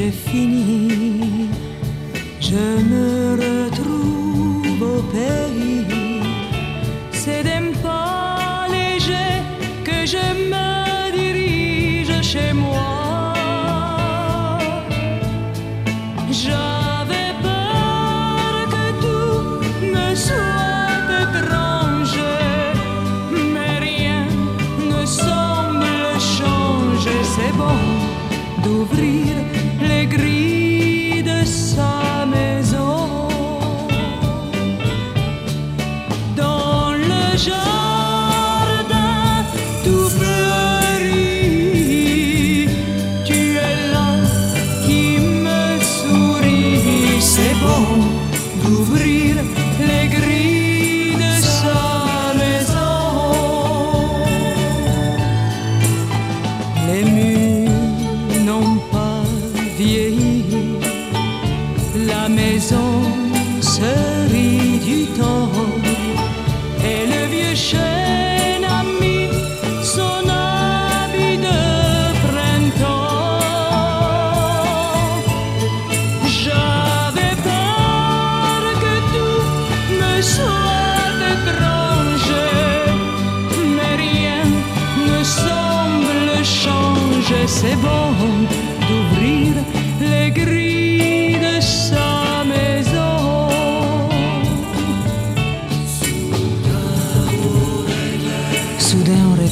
Est fini, je me retrouve au pays. C'est d'un pas léger que je me dirige chez moi. J'avais peur que tout me soit étrange, mais rien ne semble changer. C'est bon d'ouvrir les grilles de sa maison. Dans le jardin tout fleuri, tu es là qui me sourit. C'est bon d'ouvrir la maison se rit du temps. Et le vieux chêne a mis son habit de printemps. J'avais peur que tout me soit étrange, mais rien ne semble changer. C'est bon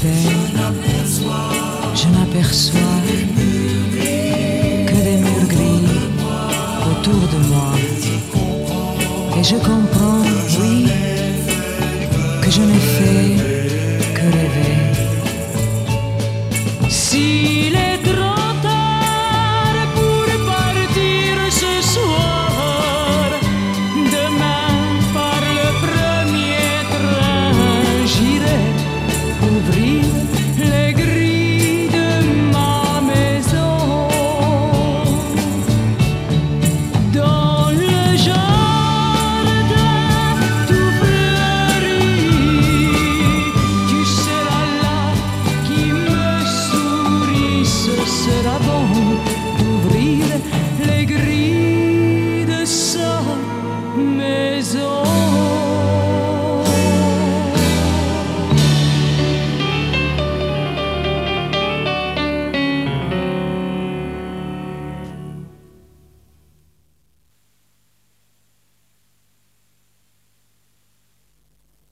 Je n'aperçois que des murs gris autour de moi. Et je comprends, oui, que je n'ai fait que rêver. always